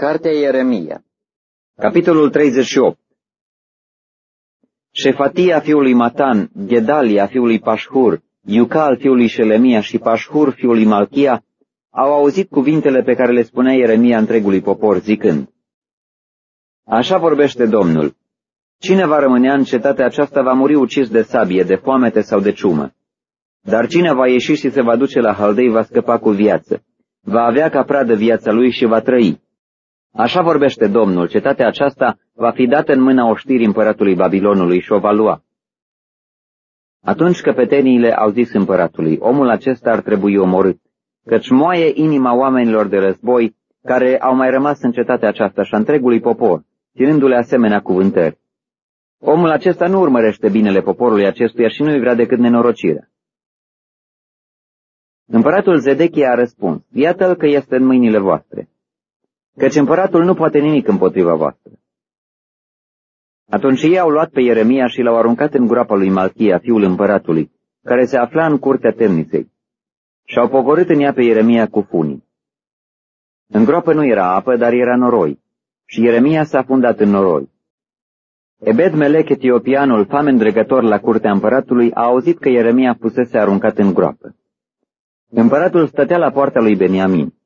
Cartea Ieremia Capitolul 38 Șefatia fiului Matan, Gedalia fiului Pașhur, Iucal fiului Șelemia și Pașhur fiului Malchia au auzit cuvintele pe care le spunea Ieremia întregului popor, zicând, Așa vorbește Domnul, cine va rămânea în cetatea aceasta va muri ucis de sabie, de foamete sau de ciumă. Dar cine va ieși și se va duce la Haldei va scăpa cu viață, va avea ca pradă viața lui și va trăi. Așa vorbește Domnul, cetatea aceasta va fi dată în mâna oștirii împăratului Babilonului și o va lua. Atunci căpeteniile au zis împăratului, omul acesta ar trebui omorât, căci moaie inima oamenilor de război care au mai rămas în cetatea aceasta și întregului popor, ținându-le asemenea cuvântări. Omul acesta nu urmărește binele poporului acestuia și nu-i vrea decât nenorocirea. Împăratul Zedechia a răspuns, iată-l că este în mâinile voastre căci împăratul nu poate nimic împotriva voastră. Atunci ei au luat pe Ieremia și l-au aruncat în groapa lui Malchia, fiul împăratului, care se afla în curtea temniței, și au pogorât în ea pe Ieremia cu funii. În groapă nu era apă, dar era noroi, și Ieremia s-a fundat în noroi. Ebed Melech, etiopianul, famen dregător la curtea împăratului, a auzit că Ieremia fusese aruncat în groapă. Împăratul stătea la poarta lui Beniamin.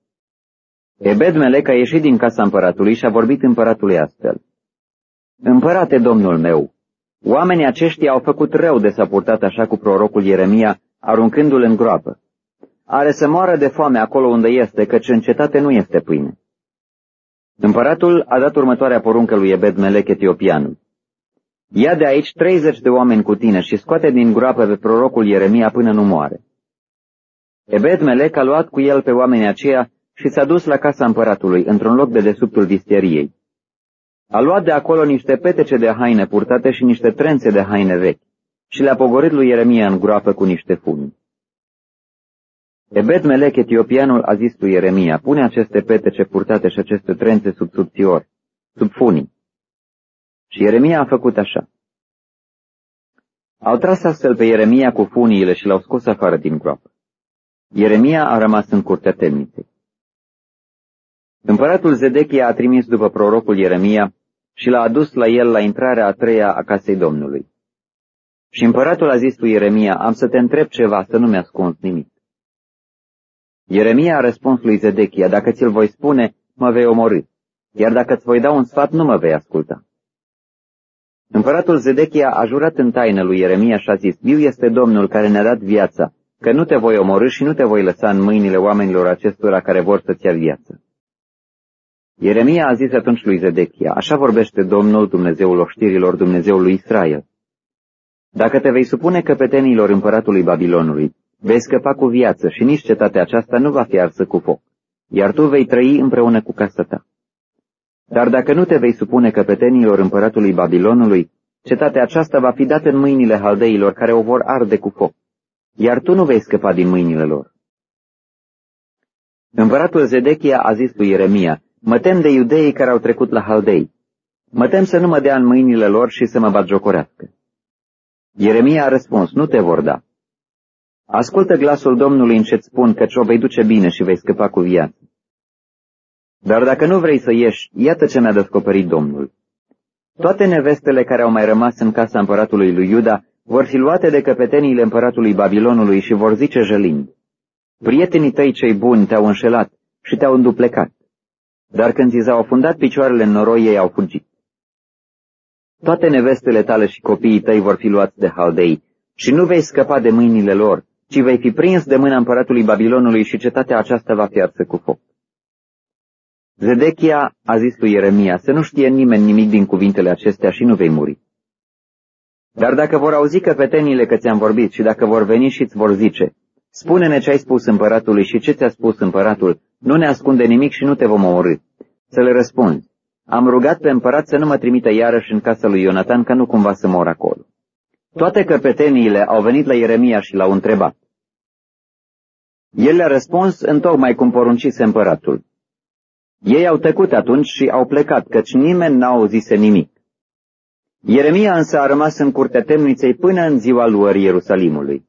Ebed Melec a ieșit din casa împăratului și a vorbit împăratului astfel. Împărate, domnul meu, oamenii aceștia au făcut rău de s-a purtat așa cu prorocul Ieremia, aruncându-l în groapă. Are să moară de foame acolo unde este, căci în cetate nu este pâine. Împăratul a dat următoarea poruncă lui Ebed Melec etiopianul. Ia de aici treizeci de oameni cu tine și scoate din groapă pe prorocul Ieremia până nu moare. Ebed Melec a luat cu el pe oamenii aceia și s-a dus la casa împăratului, într-un loc de desubtul visteriei. A luat de acolo niște petece de haine purtate și niște trențe de haine vechi și le-a pogorât lui Ieremia în groapă cu niște funi. Ebed Melech, etiopianul, a zis lui Ieremia, pune aceste petece purtate și aceste trențe sub subțior, sub funii. Și Ieremia a făcut așa. Au tras astfel pe Ieremia cu funiile și l-au scos afară din groapă. Ieremia a rămas în curtea temniței. Împăratul Zedechia a trimis după prorocul Ieremia și l-a adus la el la intrarea a treia a casei Domnului. Și împăratul a zis lui Ieremia, am să te întreb ceva, să nu mi-ascunzi nimic. Ieremia a răspuns lui Zedechia, dacă ți-l voi spune, mă vei omorâ, iar dacă îți voi da un sfat, nu mă vei asculta. Împăratul Zedechia a jurat în taină lui Ieremia și a zis, Viu este Domnul care ne-a dat viața, că nu te voi omorâ și nu te voi lăsa în mâinile oamenilor acestora care vor să-ți ia viață. Ieremia a zis atunci lui Zedechia, așa vorbește Domnul Dumnezeul oștirilor, Dumnezeul lui Israel. Dacă te vei supune căpetenilor împăratului Babilonului, vei scăpa cu viață și nici cetatea aceasta nu va fi arsă cu foc, iar tu vei trăi împreună cu casa ta. Dar dacă nu te vei supune căpetenilor împăratului Babilonului, cetatea aceasta va fi dată în mâinile haldeilor care o vor arde cu foc, iar tu nu vei scăpa din mâinile lor. Împăratul Zedechia a zis lui Ieremia, Mă tem de iudeii care au trecut la Haldei. Mă tem să nu mă dea în mâinile lor și să mă batjocorească. Ieremia a răspuns, nu te vor da. Ascultă glasul Domnului în ce-ți spun, căci o vei duce bine și vei scăpa cu viață. Dar dacă nu vrei să ieși, iată ce mi-a descoperit Domnul. Toate nevestele care au mai rămas în casa împăratului lui Iuda vor fi luate de căpeteniile împăratului Babilonului și vor zice jălind, Prietenii tăi cei buni te-au înșelat și te-au înduplecat. Dar când ți s-au afundat picioarele în noroi, ei au fugit. Toate nevestele tale și copiii tăi vor fi luați de haldei și nu vei scăpa de mâinile lor, ci vei fi prins de mâna împăratului Babilonului și cetatea aceasta va fi arsă cu foc. Zedechia a zis lui Ieremia să nu știe nimeni nimic din cuvintele acestea și nu vei muri. Dar dacă vor auzi căpetenile că ți-am vorbit și dacă vor veni și îți vor zice, spune-ne ce ai spus împăratului și ce ți-a spus împăratul, nu ne ascunde nimic și nu te vom omorâ. Să le răspunzi. Am rugat pe împărat să nu mă trimită iarăși în casa lui Ionatan, ca nu cumva să mor acolo. Toate căpeteniile au venit la Ieremia și l-au întrebat. El le-a răspuns întocmai cum poruncise împăratul. Ei au tăcut atunci și au plecat, căci nimeni n-a auzise nimic. Ieremia însă a rămas în curtea temniței până în ziua luării Ierusalimului.